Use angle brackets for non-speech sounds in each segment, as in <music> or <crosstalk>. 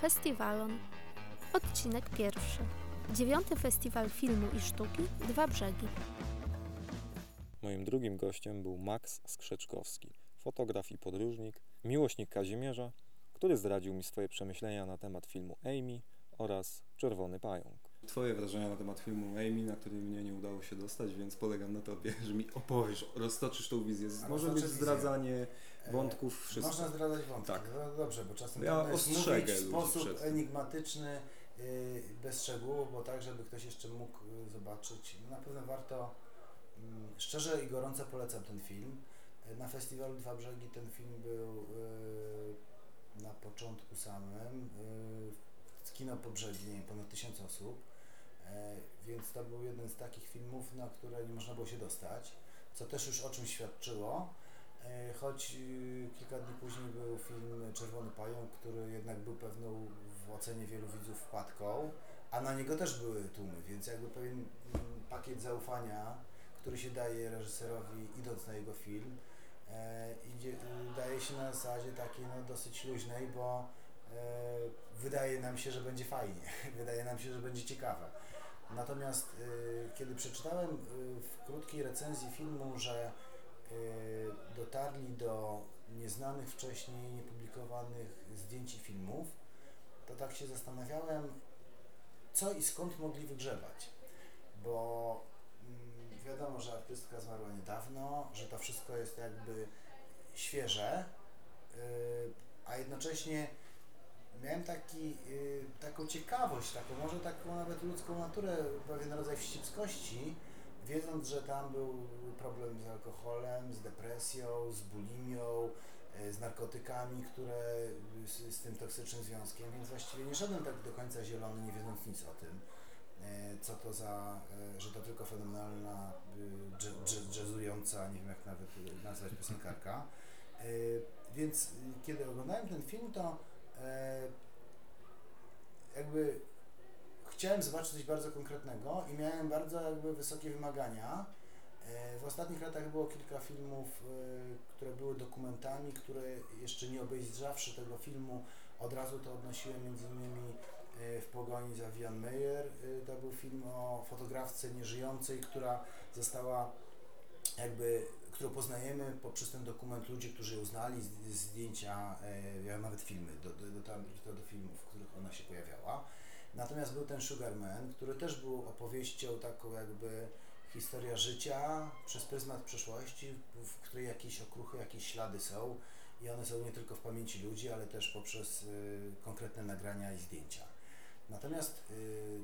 Festiwalon. Odcinek pierwszy. Dziewiąty Festiwal Filmu i Sztuki Dwa Brzegi. Moim drugim gościem był Max Skrzeczkowski, fotograf i podróżnik, miłośnik Kazimierza, który zdradził mi swoje przemyślenia na temat filmu Amy oraz Czerwony Pająk. Twoje wrażenia na temat filmu Amy, na który mnie nie udało się dostać, więc polegam na tobie, że mi opowiesz, roztoczysz tą wizję. Może być zdradzanie wątków, wszystko. Można zdradzać wątki. Tak. No dobrze, bo czasem Ja jest ostrzegę mówić w sposób przed enigmatyczny, y, bez szczegółów, bo tak, żeby ktoś jeszcze mógł y, zobaczyć. Na pewno warto, mm, szczerze i gorąco polecam ten film. Y, Na festiwalu Dwa Brzegi ten film był na początku samym. Kino po brzegi, nie wiem, ponad tysiąc osób. Więc to był jeden z takich filmów, na które nie można było się dostać, co też już o czym świadczyło. E, Choć y, kilka dni później był film Czerwony Pająk, który jednak był pewną w ocenie wielu widzów wpadką, a na niego też były tłumy, więc jakby pewien mm, pakiet zaufania, który się daje reżyserowi idąc na jego film, e, idzie, daje się na zasadzie takiej no, dosyć luźnej, bo e, wydaje nam się, że będzie fajnie, <laughs> wydaje nam się, że będzie ciekawe. Natomiast kiedy przeczytałem w krótkiej recenzji filmu, że dotarli do nieznanych wcześniej, niepublikowanych zdjęć i filmów, to tak się zastanawiałem, co i skąd mogli wygrzebać. Bo mm, wiadomo, że artystka zmarła niedawno, że to wszystko jest jakby świeże, y, a jednocześnie miałem taki, y, taką ciekawość, taką może taką nawet ludzką naturę, pewien rodzaj wścibskości, wiedząc, że tam był problem z alkoholem, z depresją, z bulimią, e, z narkotykami, które z, z tym toksycznym związkiem, więc właściwie nie szedłem tak do końca zielony, nie wiedząc nic o tym, e, co to za, e, że to tylko fenomenalna, dż- jazzująca, nie wiem jak nawet nazwać piosenkarka. Więc kiedy oglądałem ten film, to jakby chciałem zobaczyć coś bardzo konkretnego i miałem bardzo jakby wysokie wymagania. E, W ostatnich latach było kilka filmów, e, które były dokumentami, które jeszcze nie obejrzawszy tego filmu, od razu to odnosiłem między innymi e, w pogoni za Vian Meyer. To był film o fotografce nieżyjącej, która została jakby, którą poznajemy poprzez ten dokument ludzi, którzy ją znali, zdjęcia, nawet filmy, do, do, do, do filmów, w których ona się pojawiała. Natomiast był ten Sugarman, który też był opowieścią taką jakby historia życia przez pryzmat przeszłości, w- której jakieś okruchy, jakieś ślady są i one są nie tylko w pamięci ludzi, ale też poprzez y, konkretne nagrania i zdjęcia. Natomiast y,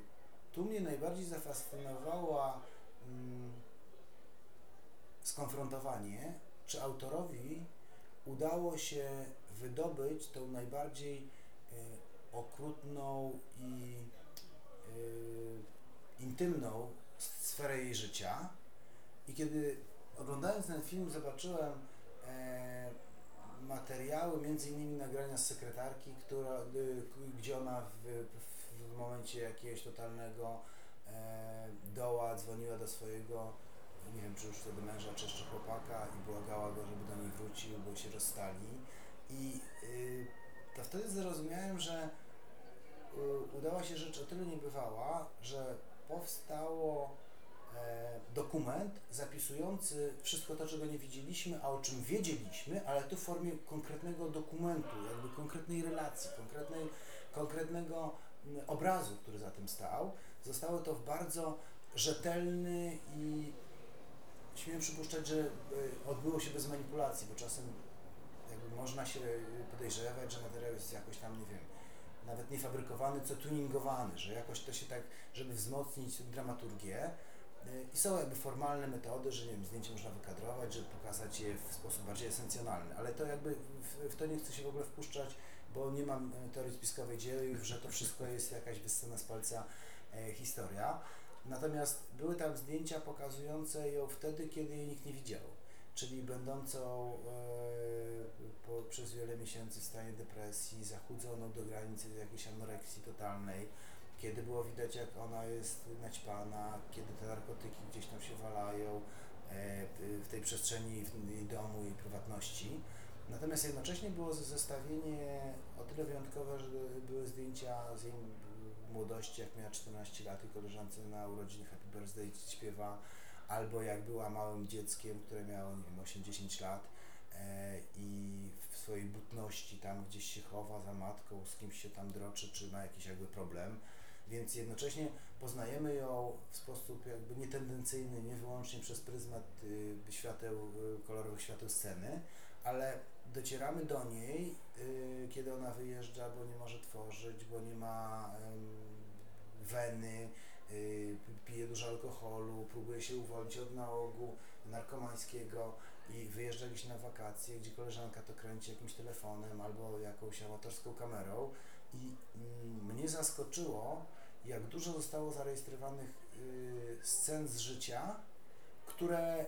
tu mnie najbardziej zafascynowała mm, skonfrontowanie, czy autorowi udało się wydobyć tą najbardziej y, okrutną i y, intymną sferę jej życia. I kiedy oglądając ten film zobaczyłem e, materiały, między innymi nagrania z sekretarki, która, y, gdzie ona w, w, w momencie jakiegoś totalnego e, doła dzwoniła do swojego, nie wiem czy już wtedy męża, czy jeszcze chłopaka i błagała go, żeby do niej wrócił, bo się rozstali. I y, to wtedy zrozumiałem, że udała się rzecz o tyle niebywała, że powstało e, dokument zapisujący wszystko to, czego nie widzieliśmy, a o czym wiedzieliśmy, ale tu w formie konkretnego dokumentu, jakby konkretnej relacji, konkretnej, konkretnego mm, obrazu, który za tym stał. Zostało to w bardzo rzetelny i śmiem przypuszczać, że y, odbyło się bez manipulacji, bo czasem jakby można się podejrzewać, że materiał jest jakoś tam, nie wiem, nawet nie fabrykowany, co tuningowany, że jakoś to się tak, żeby wzmocnić dramaturgię. Y, I są jakby formalne metody, że nie wiem, zdjęcie można wykadrować, żeby pokazać je w sposób bardziej esencjonalny, ale to jakby w, w to nie chcę się w ogóle wpuszczać, bo nie mam e, teorii spiskowej dziejów, że to wszystko jest jakaś wyssana z palca e, historia. Natomiast były tam zdjęcia pokazujące ją wtedy, kiedy jej nikt nie widział, czyli będącą e, po, przez wiele miesięcy w stanie depresji, zachudzoną do granicy jakiejś anoreksji totalnej, kiedy było widać jak ona jest naćpana, kiedy te narkotyki gdzieś tam się walają e, w tej przestrzeni domu i prywatności. Natomiast jednocześnie było zestawienie o tyle wyjątkowe, że były zdjęcia z jej młodości, jak miała 14 lat i koleżance na urodziny Happy Birthday śpiewa, albo jak była małym dzieckiem, które miało, nie wiem, 8-10 lat i w swojej butności tam gdzieś się chowa za matką, z kimś się tam droczy, czy ma jakiś jakby problem. Więc jednocześnie poznajemy ją w sposób jakby nietendencyjny, nie wyłącznie przez pryzmat y, świateł, y, kolorowych świateł sceny, ale docieramy do niej, y, kiedy ona wyjeżdża, bo nie może tworzyć, bo nie ma weny, pije dużo alkoholu, próbuje się uwolnić od nałogu narkomańskiego i wyjeżdża gdzieś na wakacje, gdzie koleżanka to kręci jakimś telefonem albo jakąś amatorską kamerą i mm, mnie zaskoczyło, jak dużo zostało zarejestrowanych y, scen z życia, które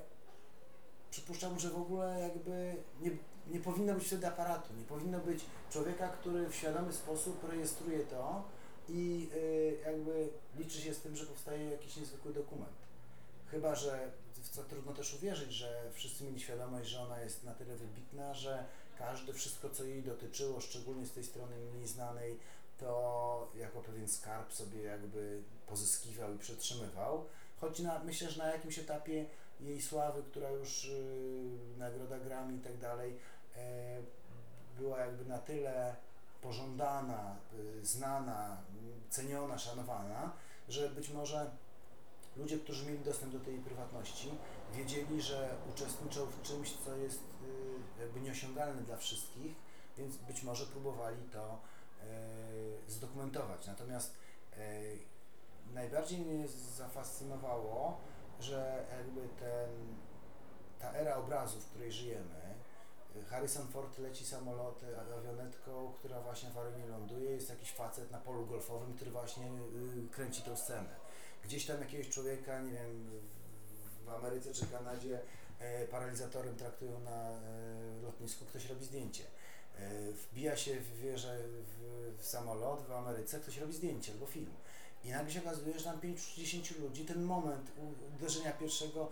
przypuszczam, że w ogóle jakby nie, nie powinno być wtedy aparatu, nie powinno być człowieka, który w świadomy sposób rejestruje to i y, jakby liczy się z tym, że powstaje jakiś niezwykły dokument. Chyba, że w co trudno też uwierzyć, że wszyscy mieli świadomość, że ona jest na tyle wybitna, że każde wszystko, co jej dotyczyło, szczególnie z tej strony mniej znanej, to jako pewien skarb sobie jakby pozyskiwał i przetrzymywał. Choć na, myślę, że na jakimś etapie jej sławy, która już yy, nagroda Grammy i tak dalej, e, była jakby na tyle pożądana, y, znana, ceniona, szanowana, że być może ludzie, którzy mieli dostęp do tej prywatności, wiedzieli, że uczestniczą w czymś, co jest y, jakby nieosiągalne dla wszystkich, więc być może próbowali to y, zdokumentować. Natomiast y, najbardziej mnie zafascynowało, że jakby ten, ta era obrazu, w której żyjemy, Harrison Ford leci samolotem, awionetką, która właśnie w arenie ląduje, jest jakiś facet na polu golfowym, który właśnie kręci tą scenę. Gdzieś tam jakiegoś człowieka, nie wiem, w- Ameryce czy Kanadzie e, paralizatorem traktują na e, lotnisku, ktoś robi zdjęcie. E, wbija się w wieżę w, samolot w Ameryce, ktoś robi zdjęcie albo film. I nagle się okazuje, że tam 5-10 ludzi ten moment uderzenia pierwszego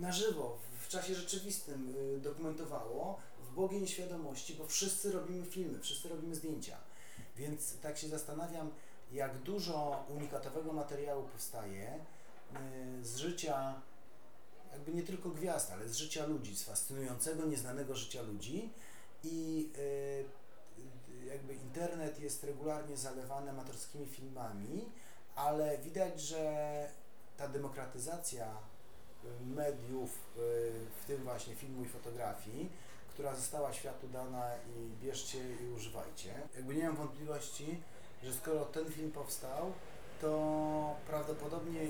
na żywo, w czasie rzeczywistym y, dokumentowało w błogiej nieświadomości, bo wszyscy robimy filmy, wszyscy robimy zdjęcia. Więc tak się zastanawiam, jak dużo unikatowego materiału powstaje y, z życia, jakby nie tylko gwiazd, ale z życia ludzi, z fascynującego, nieznanego życia ludzi i y, jakby internet jest regularnie zalewany amatorskimi filmami, ale widać, że ta demokratyzacja y, mediów, w tym właśnie filmu i fotografii, która została światu dana i bierzcie i używajcie. Jakby nie mam wątpliwości, że skoro ten film powstał, to prawdopodobnie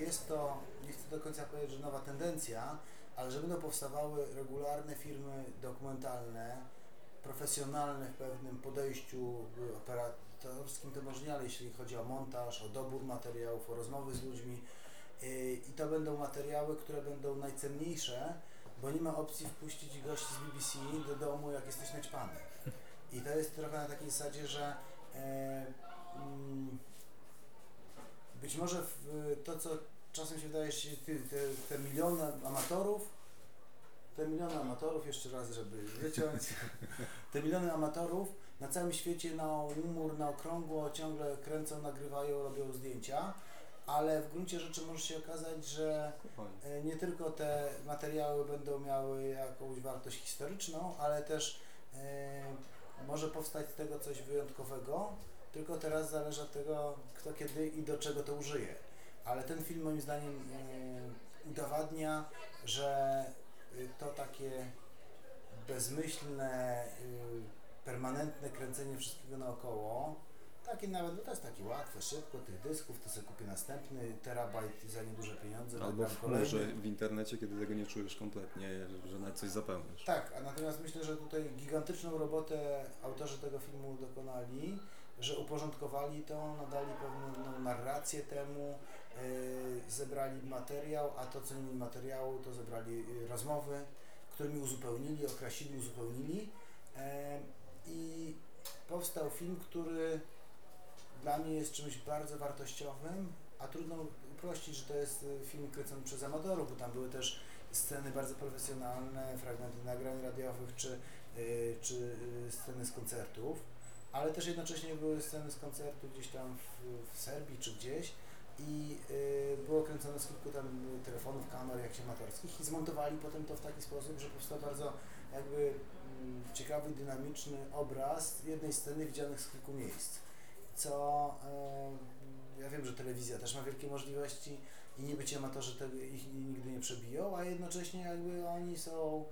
jest to, nie chcę do końca powiedzieć, że nowa tendencja, ale że będą powstawały regularne filmy dokumentalne, profesjonalne w pewnym podejściu operatorskim, to może nie, ale jeśli chodzi o montaż, o dobór materiałów, o rozmowy z ludźmi y, i to będą materiały, które będą najcenniejsze, bo nie ma opcji wpuścić gości z BBC do domu, jak jesteś naćpany. I to jest trochę na takiej zasadzie, że e, być może to, co czasem się wydaje, te, te, te miliony amatorów, te miliony amatorów, jeszcze raz, żeby wyciąć, <laughs> te miliony amatorów na całym świecie na umór, na okrągło ciągle kręcą, nagrywają, robią zdjęcia, ale w gruncie rzeczy może się okazać, że E, nie tylko te materiały będą miały jakąś wartość historyczną, ale też e, może powstać z tego coś wyjątkowego, tylko teraz zależy od tego, kto kiedy i do czego to użyje. Ale ten film moim zdaniem e, udowadnia, że y, to takie bezmyślne, y, permanentne kręcenie wszystkiego naokoło, takie nawet, no to jest takie łatwe, szybko, tych dysków, to sobie kupię następny terabajt za nieduże pieniądze, Albo w chmurze w internecie, kiedy tego nie czujesz kompletnie, że nawet coś zapełniasz. Tak, a natomiast myślę, że tutaj gigantyczną robotę autorzy tego filmu dokonali, że uporządkowali to, nadali pewną narrację temu, yy, zebrali materiał, a to co nie materiału, to zebrali yy, rozmowy, którymi uzupełnili, okrasili, uzupełnili yy, i powstał film, który dla mnie jest czymś bardzo wartościowym, a trudno uprościć, że to jest y, film kręcony przez amatorów, bo tam były też sceny bardzo profesjonalne, fragmenty nagrań radiowych, czy y, czy y, sceny z koncertów, ale też jednocześnie były sceny z koncertu gdzieś tam w, w Serbii czy gdzieś i y, było kręcone z kilku tam telefonów, kamer jakichś amatorskich i zmontowali potem to w taki sposób, że powstał bardzo jakby mm, ciekawy, dynamiczny obraz jednej sceny widzianych z kilku miejsc. Co ja wiem, że telewizja też ma wielkie możliwości i niby ci amatorzy tego, ich nigdy nie przebiją, a jednocześnie jakby oni są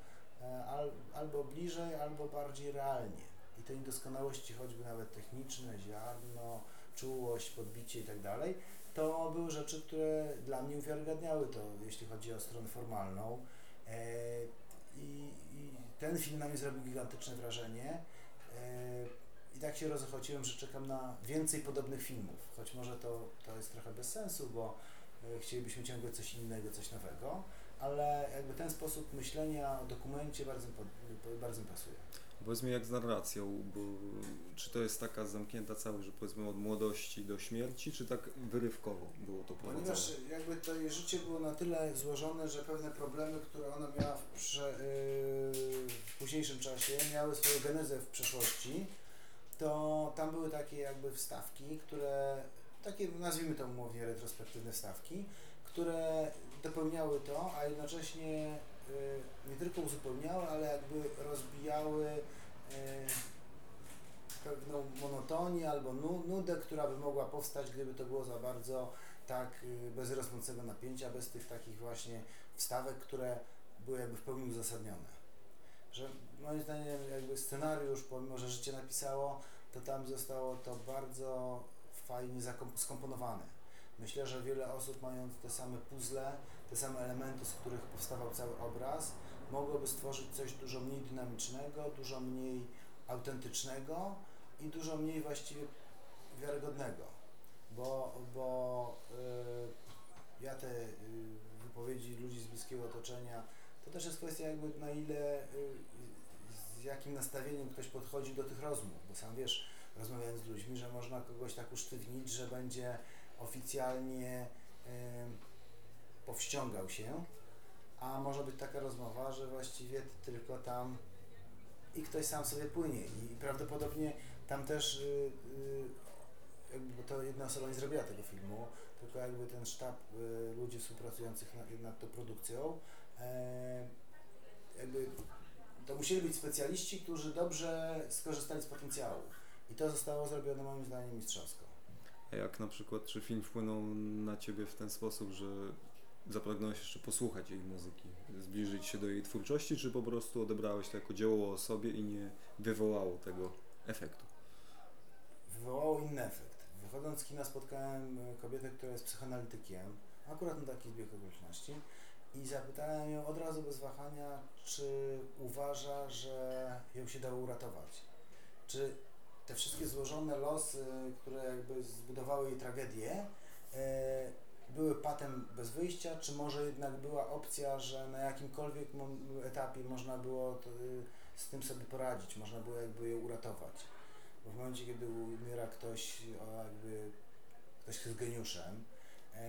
e, al, albo bliżej, albo bardziej realnie. I te niedoskonałości, choćby nawet techniczne, ziarno, czułość, podbicie i tak dalej, to były rzeczy, które dla mnie uwiarygadniały to, jeśli chodzi o stronę formalną. E, i, I ten film na mnie zrobił gigantyczne wrażenie. Tak się rozochociłem, że czekam na więcej podobnych filmów, choć może to, to jest trochę bez sensu, bo e, chcielibyśmy ciągle coś innego, coś nowego, ale jakby ten sposób myślenia o dokumencie bardzo, bardzo mi pasuje. Powiedzmy jak z narracją, bo czy to jest taka zamknięta całość, że powiedzmy od młodości do śmierci, czy tak wyrywkowo było to prowadzone? Ponieważ jakby to jej życie było na tyle złożone, że pewne problemy, które ona miała w, prze, yy, w późniejszym czasie, miały swoją genezę w przeszłości, to tam były takie jakby wstawki, które, takie nazwijmy to umownie retrospektywne wstawki, które dopełniały to, a jednocześnie yy, nie tylko uzupełniały, ale jakby rozbijały yy, pewną monotonię albo nu- nudę, która by mogła powstać, gdyby to było za bardzo tak y, bez rosnącego napięcia, bez tych takich właśnie wstawek, które były jakby w pełni uzasadnione. Że moim zdaniem jakby scenariusz, pomimo że życie napisało, to tam zostało to bardzo fajnie skomponowane. Myślę, że wiele osób mając te same puzzle, te same elementy, z których powstawał cały obraz, mogłoby stworzyć coś dużo mniej dynamicznego, dużo mniej autentycznego i dużo mniej właściwie wiarygodnego. Bo, bo y, ja te y, wypowiedzi ludzi z bliskiego otoczenia, to też jest kwestia jakby na ile, y, z jakim nastawieniem ktoś podchodzi do tych rozmów, bo sam wiesz, rozmawiając z ludźmi, że można kogoś tak usztywnić, że będzie oficjalnie y, powściągał się, a może być taka rozmowa, że właściwie ty tylko tam i ktoś sam sobie płynie. I prawdopodobnie tam też y, jakby, to jedna osoba nie zrobiła tego filmu, tylko jakby ten sztab ludzi współpracujących nad, nad tą produkcją, jakby to musieli być specjaliści, którzy dobrze skorzystali z potencjału i to zostało zrobione moim zdaniem mistrzowsko. A jak na przykład, czy film wpłynął na Ciebie w ten sposób, że zapragnąłeś jeszcze posłuchać jej muzyki, zbliżyć się do jej twórczości, czy po prostu odebrałeś to jako dzieło o sobie i nie wywołało tego efektu? wywołało inny efekt. Wychodząc z kina spotkałem e, kobietę, która jest psychoanalitykiem, akurat na taki zbieg okoliczności i zapytałem ją od razu bez wahania, czy uważa, że ją się dało uratować. Czy te wszystkie złożone losy, które jakby zbudowały jej tragedię, e, były patem bez wyjścia, czy może jednak była opcja, że na jakimkolwiek etapie można było y, z tym sobie poradzić, można było jakby ją uratować. Bo w momencie, kiedy umiera ktoś, jakby ktoś jest geniuszem, e,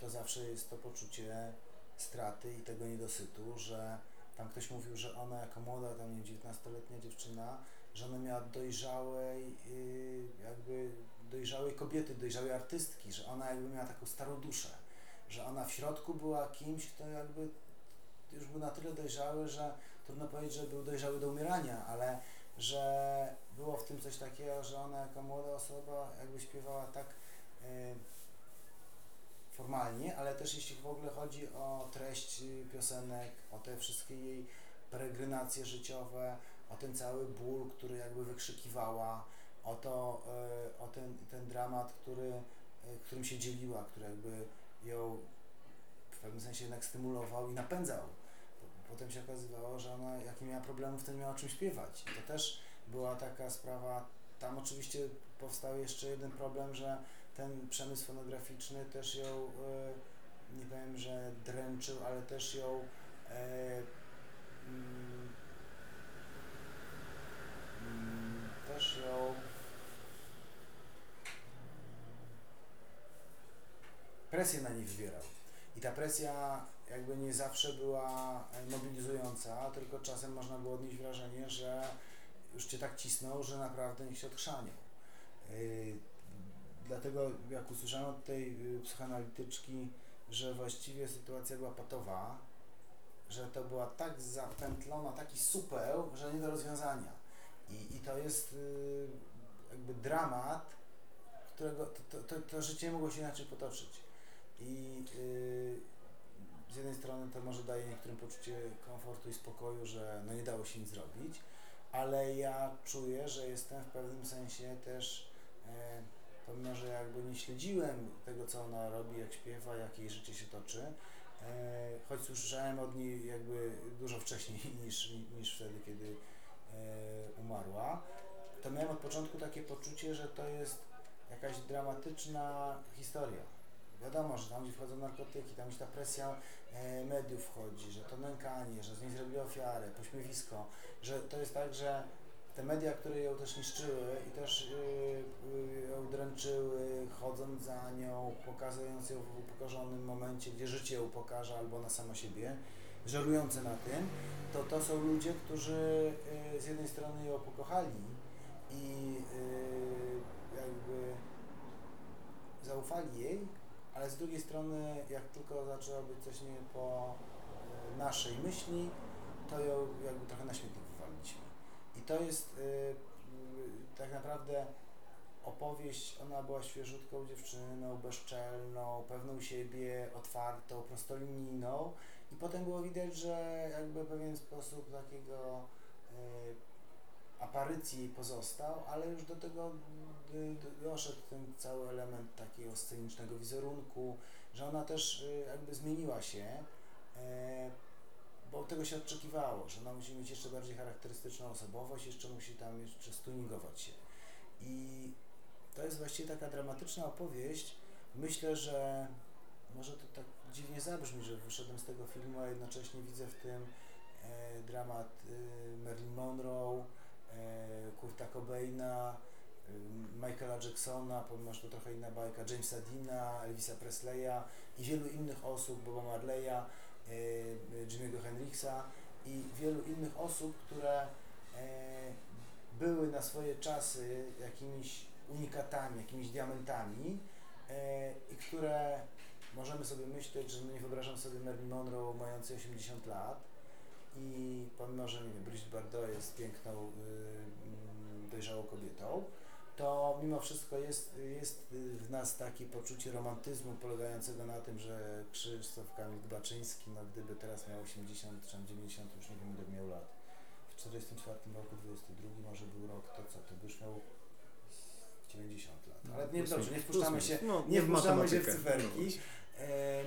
to zawsze jest to poczucie straty i tego niedosytu, że tam ktoś mówił, że ona jako młoda, tam nie wiem, 19-letnia dziewczyna, że ona miała dojrzałej, y, jakby dojrzałej kobiety, dojrzałej artystki, że ona jakby miała taką starą duszę, że ona w środku była kimś, kto jakby już był na tyle dojrzały, że trudno powiedzieć, że był dojrzały do umierania, ale że było w tym coś takiego, że ona jako młoda osoba jakby śpiewała tak y, formalnie, ale też jeśli w ogóle chodzi o treść piosenek, o te wszystkie jej peregrinacje życiowe, o ten cały ból, który jakby wykrzykiwała, o to, y, o ten, ten dramat, który, y, którym się dzieliła, który jakby ją w pewnym sensie jednak stymulował i napędzał. Potem się okazywało, że ona, jakie miała problemów, to nie miała o czym śpiewać. I to też była taka sprawa, tam oczywiście powstał jeszcze jeden problem, że ten przemysł fonograficzny też ją, y, nie powiem, że dręczył, ale też ją e, mm, też ją presję na nich wywierał. I ta presja jakby nie zawsze była e, mobilizująca. tylko czasem można było odnieść wrażenie, że już cię tak cisnął, że naprawdę niech się odchrzanią. Dlatego jak usłyszałem od tej yy, psychoanalityczki, że właściwie sytuacja była patowa, że to była tak zapętlona, taki supeł, że nie do rozwiązania. I, i to jest yy, jakby dramat, którego to, to, to, życie mogło się inaczej potoczyć. I yy, z jednej strony to może daje niektórym poczucie komfortu i spokoju, że no nie dało się nic zrobić, ale ja czuję, że jestem w pewnym sensie też, e, pomimo że jakby nie śledziłem tego, co ona robi, jak śpiewa, jak jej życie się toczy, e, choć słyszałem od niej jakby dużo wcześniej <laughs> niż, niż wtedy, kiedy e, umarła, to miałem od początku takie poczucie, że to jest jakaś dramatyczna historia. Wiadomo, że tam gdzie wchodzą narkotyki, tam gdzie ta presja e, mediów wchodzi, że to nękanie, że z niej zrobili ofiarę, pośmiewisko, że to jest tak, że te media, które ją też niszczyły i też yy, yy, ją dręczyły, chodząc za nią, pokazując ją w upokorzonym momencie, gdzie życie ją pokaże albo na samo siebie, żerujące na tym, to to są ludzie, którzy yy, z jednej strony ją pokochali i yy, jakby zaufali jej, ale z drugiej strony, jak tylko zaczęło być coś nie po e, naszej myśli, to ją jakby trochę na to jest y, y, tak naprawdę opowieść, ona była świeżutką dziewczyną, bezczelną, pewną siebie, otwartą, prostolinijną. I potem było widać, że jakby pewien sposób takiego y, aparycji pozostał, ale już do tego doszedł ten cały element takiego scenicznego wizerunku, że ona też jakby zmieniła się, tego się oczekiwało, że ona musi mieć jeszcze bardziej charakterystyczną osobowość, jeszcze musi tam jeszcze stuningować się. I to jest właściwie taka dramatyczna opowieść. Myślę, że może to tak dziwnie zabrzmi, że wyszedłem z tego filmu, a jednocześnie widzę w tym e, dramat e, Marilyn Monroe, e, Kurta Cobaina, Michaela Jacksona, pomimo że to trochę inna bajka, Jamesa Dina, Elvisa Presleya i wielu innych osób, Boba Marleya, Jimmy'ego Hendrixa i wielu innych osób, które były na swoje czasy jakimiś unikatami, jakimiś diamentami i które możemy sobie myśleć, że no nie wyobrażam sobie Marilyn Monroe mającej 80 lat, i pomimo, że nie Bardot jest piękną, yy, dojrzałą kobietą, to mimo wszystko jest, jest w nas takie poczucie romantyzmu polegającego na tym, że Krzysztof Kamil Baczyński, no gdyby teraz miał 80 czy 90, już nie wiem ile miał lat, w 44 roku, 22 może był rok, to co, to by już miał 90 lat. Ale nie, dobrze, nie wpuszczamy się, no, nie wpuszczamy się w cyferki. E,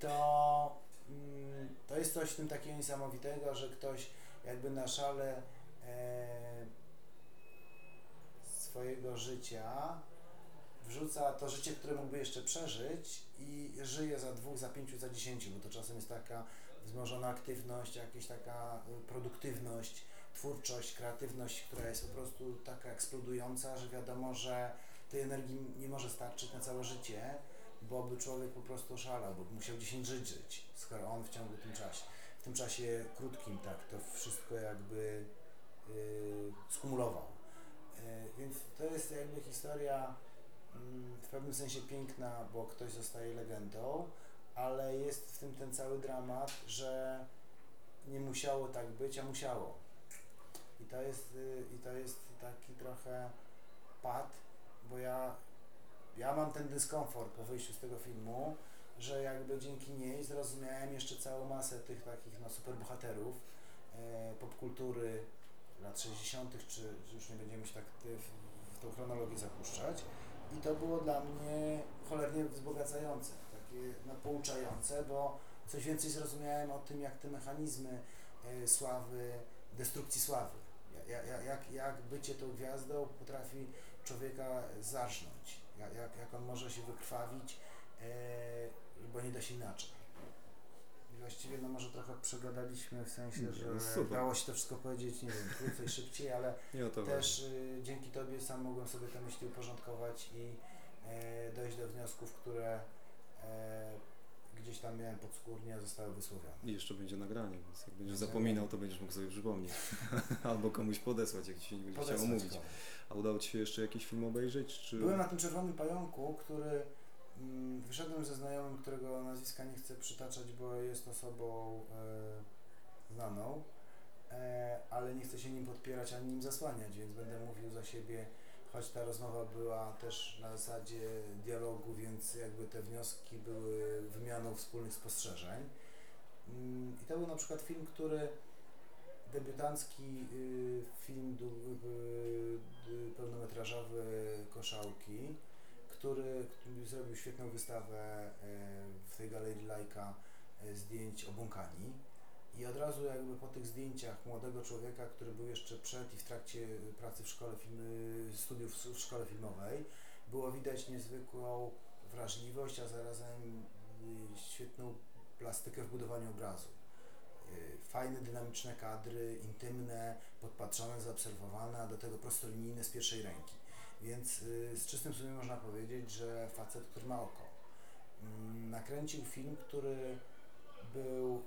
to Mm, to jest coś w tym takiego niesamowitego, że ktoś jakby na szale e, swojego życia wrzuca to życie, które mógłby jeszcze przeżyć i żyje za dwóch, za pięciu, za dziesięciu, bo to czasem jest taka wzmożona aktywność, jakaś taka y, produktywność, twórczość, kreatywność, która jest po prostu taka eksplodująca, że wiadomo, że tej energii nie może starczyć na całe życie bo by człowiek po prostu szalał, bo by musiał 10 żyć żyć, skoro on w ciągu tym czasie, w tym czasie krótkim, tak, to wszystko jakby yy, skumulował. Yy, więc to jest jakby historia yy, w pewnym sensie piękna, bo ktoś zostaje legendą, ale jest w tym ten cały dramat, że nie musiało tak być, a musiało. I to jest, yy, i to jest taki trochę pad, bo ja ja mam ten dyskomfort po wyjściu z tego filmu, że jakby dzięki niej zrozumiałem jeszcze całą masę tych takich no, superbohaterów e, popkultury lat 60., czy, już nie będziemy się tak w, w tą chronologię zapuszczać. I to było dla mnie cholernie wzbogacające, takie napouczające, bo coś więcej zrozumiałem o tym, jak te mechanizmy e, sławy, destrukcji sławy, jak, jak, jak bycie tą gwiazdą potrafi człowieka zarżnąć jak, jak on może się wykrwawić, e, bo nie da się inaczej. Właściwie no może trochę przegadaliśmy w sensie, że Super. dało się to wszystko powiedzieć, nie wiem, krócej, <laughs> szybciej, ale też y, dzięki Tobie sam mogłem sobie te myśli uporządkować i e, dojść do wniosków, które e, gdzieś tam miałem podskórnie, zostały wysłowione. I jeszcze będzie nagranie, więc jak będziesz zapominał, to będziesz mógł sobie przypomnieć. <laughs> Albo komuś podesłać, jak ci się nie będzie chciało mówić. A udało ci się jeszcze jakiś film obejrzeć? Czy... Byłem na tym czerwonym pająku, który wyszedłem ze znajomym, którego nazwiska nie chcę przytaczać, bo jest osobą e, znaną, e, ale nie chcę się nim podpierać ani nim zasłaniać, więc będę mówił za siebie, choć ta rozmowa była też na zasadzie dialogu, więc jakby te wnioski były wymianą wspólnych spostrzeżeń. Mm, I to był na przykład film, który debiutancki y, film y, y, pełnometrażowy Koszałki, który, który zrobił świetną wystawę y, w tej galerii Lajka y, zdjęć obłąkani. I od razu jakby po tych zdjęciach młodego człowieka, który był jeszcze przed i w trakcie pracy w szkole filmy, studiów w szkole filmowej, było widać niezwykłą wrażliwość, a zarazem y, świetną plastykę w budowaniu obrazu. Fajne, dynamiczne kadry, intymne, podpatrzone, zaobserwowane, a do tego prostolinijne z pierwszej ręki. Więc y, z czystym sumieniem można powiedzieć, że facet, który ma oko. Mm, Nakręcił film, który był.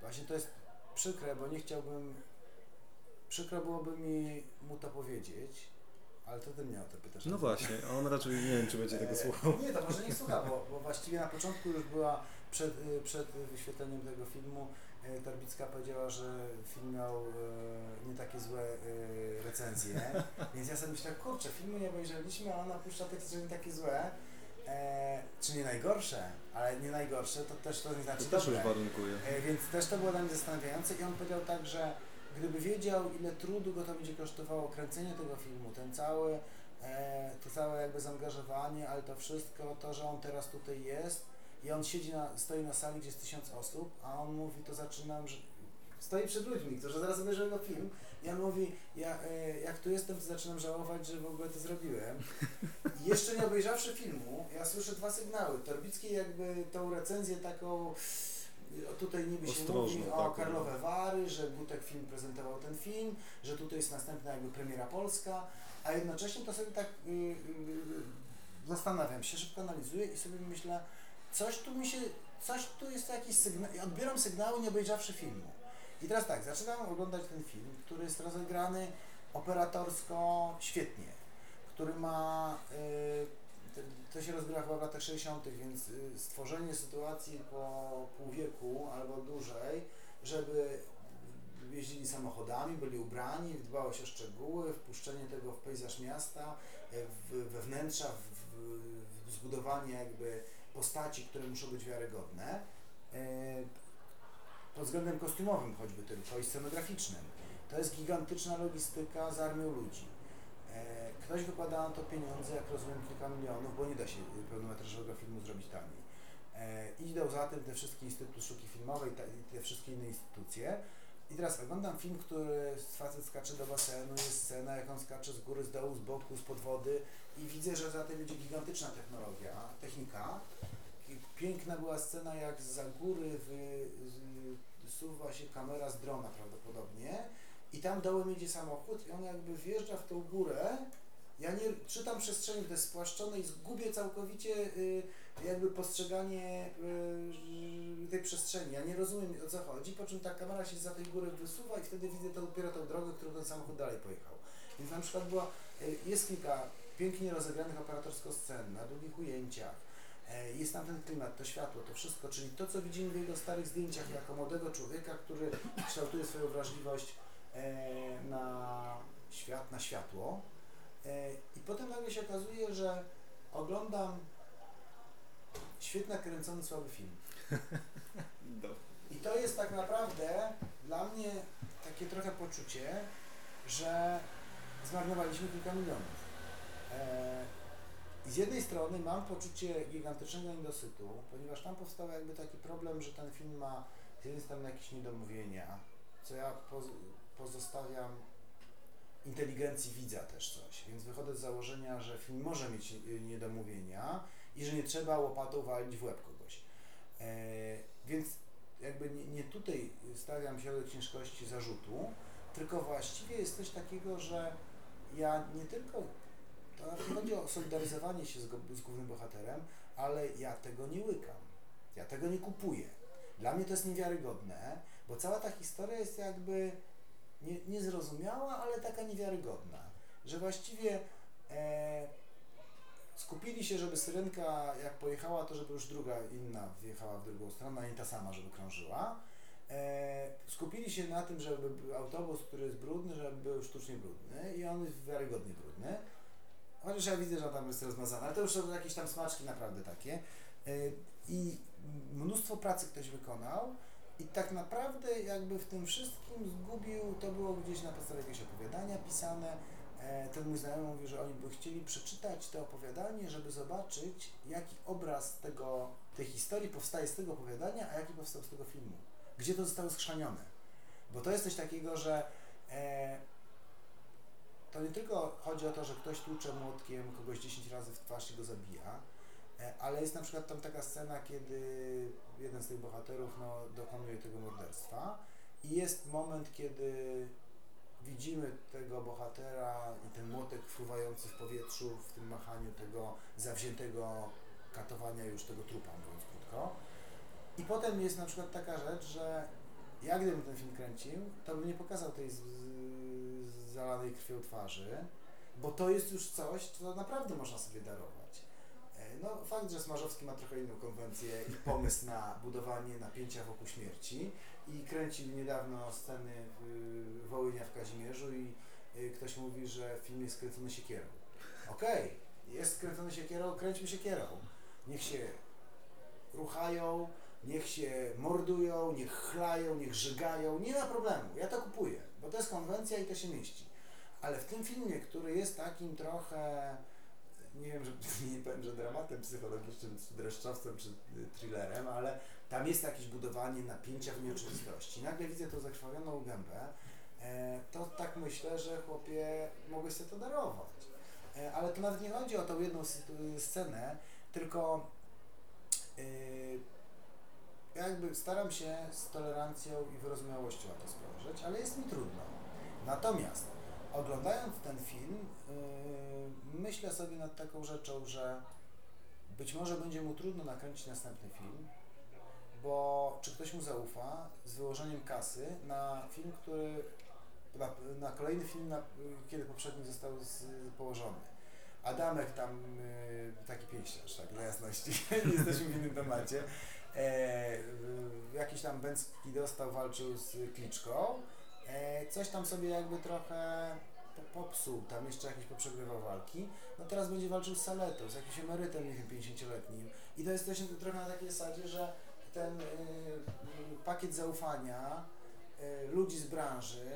Właśnie to jest przykre, bo nie chciałbym. Przykro byłoby mi mu to powiedzieć, ale to ty mnie o to pytasz. No właśnie, a on raczej nie wiem, czy będzie tego E, słuchał. Nie, to może nie słucha, bo, bo właściwie na początku już była przed, y, przed wyświetleniem tego filmu Torbicka powiedziała, że film miał y, nie takie złe y, recenzje, <laughs> więc ja sobie myślałem, kurczę, filmu nie obejrzeliśmy, a ona puszcza teksty, że nie takie złe, e, czy nie najgorsze, ale nie najgorsze, to też to nie znaczy To też już dobre. warunkuje. E, Więc też to było dla mnie zastanawiające i on powiedział tak, że gdyby wiedział ile trudu go to będzie kosztowało kręcenie tego filmu, ten cały, e, to całe jakby zaangażowanie, ale to wszystko, to, że on teraz tutaj jest i on siedzi na, stoi na sali, gdzie jest tysiąc osób, a on mówi, to zaczynam, że stoi przed ludźmi, którzy zaraz obejrzą jego film i on mówi, ja, e, jak tu jestem, to zaczynam żałować, że w ogóle to zrobiłem. I jeszcze nie obejrzawszy filmu, ja słyszę dwa sygnały. Torbicki jakby tą recenzję taką tutaj niby się mówi o taką, Karlowe Wary, że Gutek film prezentował ten film, że tutaj jest następna jakby premiera polska, a jednocześnie to sobie tak y, y, y, zastanawiam się, szybko analizuję i sobie myślę, coś tu mi się, coś tu jest jakiś sygnał, odbieram sygnały nie obejrzawszy filmu. I teraz tak, zaczynam oglądać ten film, który jest rozegrany operatorsko świetnie, który ma, y, to, się rozgrywa chyba w latach 60., więc y, stworzenie sytuacji po pół wieku albo dłużej, żeby jeździli samochodami, byli ubrani, dbało się o szczegóły, wpuszczenie tego w pejzaż miasta, w, we wnętrza, w, w, w zbudowanie jakby postaci, które muszą być wiarygodne. y, Pod względem kostiumowym choćby tylko i scenograficznym. To jest gigantyczna logistyka z armią ludzi. E, Ktoś wykłada na to pieniądze, jak rozumiem, kilka milionów, bo nie da się pełnometrażowego filmu zrobić taniej. E, Idą za tym te wszystkie Instytut Sztuki Filmowej te wszystkie inne instytucje. I teraz oglądam film, który facet skacze do basenu, jest scena, jak on skacze z góry, z dołu, z boku, z pod wody i widzę, że za tym będzie gigantyczna technologia, technika. Piękna była scena, jak za góry wysuwa się kamera z drona prawdopodobnie i tam dołem jedzie samochód i on jakby wjeżdża w tą górę. Ja nie czytam przestrzeni, to jest spłaszczone i zgubię całkowicie y, jakby postrzeganie y, tej przestrzeni. Ja nie rozumiem o co chodzi, po czym ta kamera się za tej góry wysuwa i wtedy widzę to dopiero tą drogę, którą ten samochód dalej pojechał. Więc na przykład była, y, jest kilka pięknie rozegranych operatorsko scen na długich ujęciach. E, Jest tam ten klimat, to światło, to wszystko, czyli to, co widzimy w jego starych zdjęciach jako młodego człowieka, który kształtuje swoją wrażliwość e, na świat, na światło. E, I potem nagle się okazuje, że oglądam świetnie kręcony słaby film. I to jest tak naprawdę dla mnie takie trochę poczucie, że zmarnowaliśmy kilka milionów. E, I z jednej strony mam poczucie gigantycznego niedosytu, ponieważ tam powstał jakby taki problem, że ten film ma z jednej strony jakieś niedomówienia, co ja poz, pozostawiam inteligencji widza też coś, więc wychodzę z założenia, że film może mieć niedomówienia i że nie trzeba łopatą walić w łeb kogoś. E, więc jakby nie, nie tutaj stawiam środek ciężkości zarzutu, tylko właściwie jest coś takiego, że ja nie tylko, to nie chodzi o solidaryzowanie się z, go, z głównym bohaterem, ale ja tego nie łykam. Ja tego nie kupuję. Dla mnie to jest niewiarygodne, bo cała ta historia jest jakby nie, niezrozumiała, ale taka niewiarygodna, że właściwie e, skupili się, żeby syrenka jak pojechała, to żeby już druga inna wjechała w drugą stronę, a nie ta sama, żeby krążyła. E, skupili się na tym, żeby autobus, który jest brudny, żeby był sztucznie brudny i on jest wiarygodnie brudny. Chociaż ja widzę, że tam jest rozmazany, ale to już są jakieś tam smaczki naprawdę takie. E, I mnóstwo pracy ktoś wykonał i tak naprawdę jakby w tym wszystkim zgubił, to było gdzieś na podstawie jakiegoś opowiadania pisane. E, Ten mój znajomy mówi, że oni by chcieli przeczytać to opowiadanie, żeby zobaczyć, jaki obraz tego, tej historii powstaje z tego opowiadania, a jaki powstał z tego filmu. Gdzie to zostało skrzanione. Bo to jest coś takiego, że e, to nie tylko chodzi o to, że ktoś tłucze młotkiem kogoś 10 razy w twarz i go zabija, e, ale jest na przykład tam taka scena, kiedy jeden z tych bohaterów no, dokonuje tego morderstwa i jest moment, kiedy widzimy tego bohatera i ten młotek fruwający w powietrzu w tym machaniu tego zawziętego katowania już tego trupa, mówiąc krótko. I potem jest na przykład taka rzecz, że ja gdybym ten film kręcił, to bym nie pokazał tej zalanej krwią twarzy, bo to jest już coś, co naprawdę można sobie darować. E, No fakt, że Smarzowski ma trochę inną konwencję i pomysł na budowanie napięcia wokół śmierci i kręcił niedawno sceny y, Wołynia w Kazimierzu i y, ktoś mówi, że film jest skręcony siekierą. Okej, jest skręcony siekierą, kręćmy siekierą. Niech się ruchają, niech się mordują, niech chlają, niech żygają, nie ma problemu, ja to kupuję, bo to jest konwencja i to się mieści. Ale w tym filmie, który jest takim trochę, nie wiem, że, <laughs> nie powiem, że dramatem psychologicznym, czy dreszczowcem, czy y, thrillerem, ale tam jest jakieś budowanie napięcia w nieoczywistości. Nagle widzę tą zakrwawioną gębę, e, to tak myślę, że chłopie, mogłeś sobie to darować. E, ale to nawet nie chodzi o tą jedną sytu- scenę, tylko jakby staram się z tolerancją i wyrozumiałością na to spojrzeć, ale jest mi trudno. Natomiast oglądając ten film, yy, myślę sobie nad taką rzeczą, że być może będzie mu trudno nakręcić następny film, bo czy ktoś mu zaufa z wyłożeniem kasy na film, który na, na kolejny film, na, kiedy poprzedni został z, położony. Adamek tam, yy, taki pieśniarz, tak, dla jasności, <laughs> jesteśmy w innym temacie, e, jakiś tam Bęcki dostał, walczył z Kliczką, e, coś tam sobie jakby trochę po- popsuł, tam jeszcze jakieś poprzegrywał walki, no teraz będzie walczył z Saletą, z jakimś emerytem, nie wiem, 50-letnim i to jest też trochę na takiej zasadzie, że ten y, pakiet zaufania y, ludzi z branży,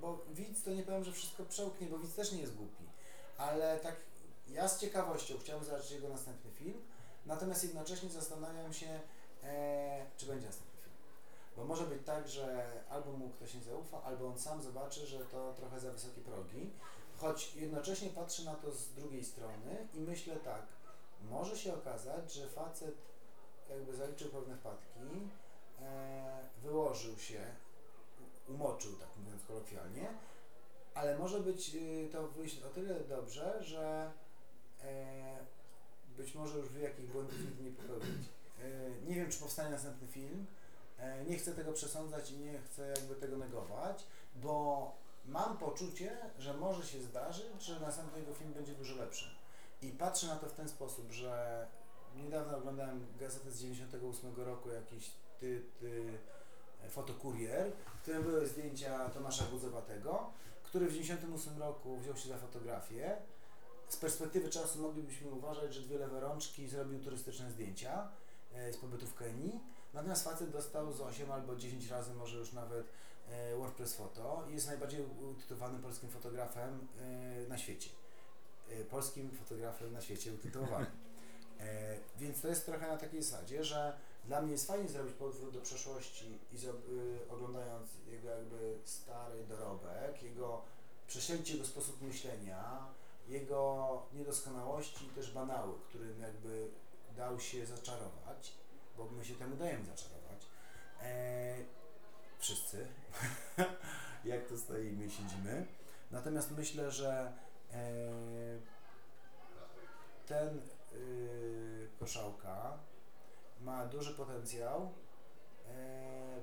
bo widz to nie powiem, że wszystko przełknie, bo widz też nie jest głupi, ale tak ja z ciekawością chciałbym zobaczyć jego następny film, natomiast jednocześnie zastanawiam się, e, czy będzie następny film. Bo może być tak, że albo mu ktoś nie zaufa, albo on sam zobaczy, że to trochę za wysokie progi, choć jednocześnie patrzę na to z drugiej strony i myślę tak, może się okazać, że facet jakby zaliczył pewne wpadki, e, wyłożył się, umoczył, tak mówiąc kolokwialnie, ale może być y, to wyjść o tyle dobrze, że e, być może już wie, jakich błędów nigdy nie popełnić. E, nie wiem, czy powstanie następny film. E, nie chcę tego przesądzać i nie chcę jakby tego negować, bo mam poczucie, że może się zdarzyć, że następny jego film będzie dużo lepszy. I patrzę na to w ten sposób, że niedawno oglądałem gazetę z 98 roku, jakiś ty, ty, e, fotokurier, w którym były zdjęcia Tomasza Gudzowatego, który w 98 roku wziął się za fotografię. Z perspektywy czasu moglibyśmy uważać, że dwie lewe rączki zrobił turystyczne zdjęcia z pobytu w Kenii. Natomiast facet dostał z 8 albo 10 razy, może już nawet e, WordPress Photo i jest najbardziej utytułowanym polskim fotografem e, na świecie. E, polskim fotografem na świecie utytułowanym. E, więc to jest trochę na takiej zasadzie, że dla mnie jest fajnie zrobić podwrót do przeszłości i y, oglądając jego jakby stary dorobek, jego przesięcie jego sposób myślenia, jego niedoskonałości i też banały, którym jakby dał się zaczarować, bo my się temu dajemy zaczarować. E, wszyscy, <laughs> jak tu stoimy siedzimy. Natomiast myślę, że e, ten y, koszałka ma duży potencjał. E,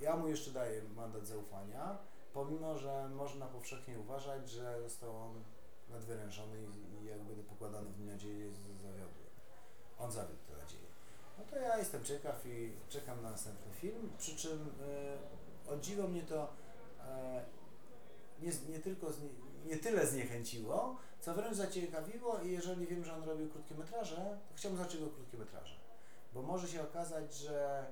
Ja mu jeszcze daję mandat zaufania, pomimo że można powszechnie uważać, że został on nadwyrężony i, jakby te pokładane w nim nadzieje z- zawiodły. On zawiódł te nadzieje. No to ja jestem ciekaw i czekam na następny film, przy czym e, mnie to e, nie, nie tylko znie, nie tyle zniechęciło, co wręcz zaciekawiło i jeżeli wiem, że on robił krótkie metraże, to chciałbym zobaczyć jego krótkie metraże. Bo może się okazać, że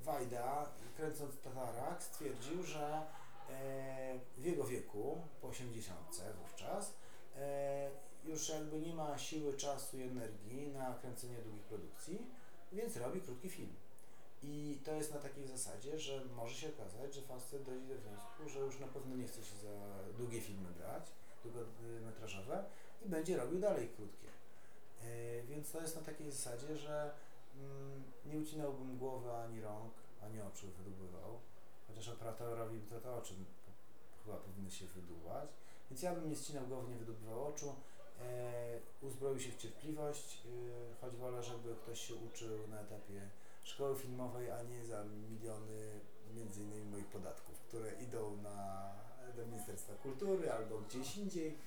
Wajda, kręcąc Tatarak, stwierdził, że e, w jego wieku, po 80 wówczas, e, już jakby nie ma siły, czasu i energii na kręcenie długich produkcji, więc robi krótki film. I to jest na takiej zasadzie, że może się okazać, że facet dojdzie do wniosku, że już na pewno nie chce się za długie filmy brać, długometrażowe i będzie robił dalej krótkie. E, więc to jest na takiej zasadzie, że mm, nie ucinałbym głowy ani rąk, ani oczu wydubywał, chociaż operatorowi to, to oczy chyba powinny się wydubać, więc ja bym nie ścinał głowy, nie wydobywał oczu, uzbroił się w cierpliwość, e, choć wolę, żeby ktoś się uczył na etapie szkoły filmowej, a nie za miliony między innymi moich podatków, które idą na, do Ministerstwa Kultury albo gdzieś indziej.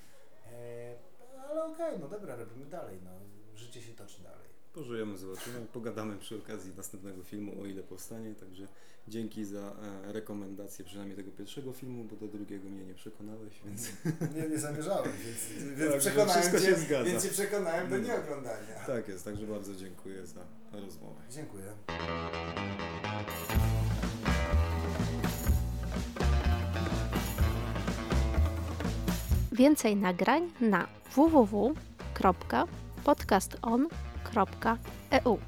E, ale okej, no dobra, robimy dalej, no, życie się toczy dalej. Pożyjemy, zobaczymy. Pogadamy przy okazji następnego filmu, o ile powstanie. Także dzięki za e, rekomendację przynajmniej tego pierwszego filmu, bo do drugiego mnie nie przekonałeś, więc Nie, nie zamierzałem, więc, więc <laughs> Także przekonałem wszystko cię, się zgadza. więc cię przekonałem do No. nieoglądania. tak jest. Także bardzo dziękuję za rozmowę. Dziękuję. Więcej nagrań na www.podcaston.eu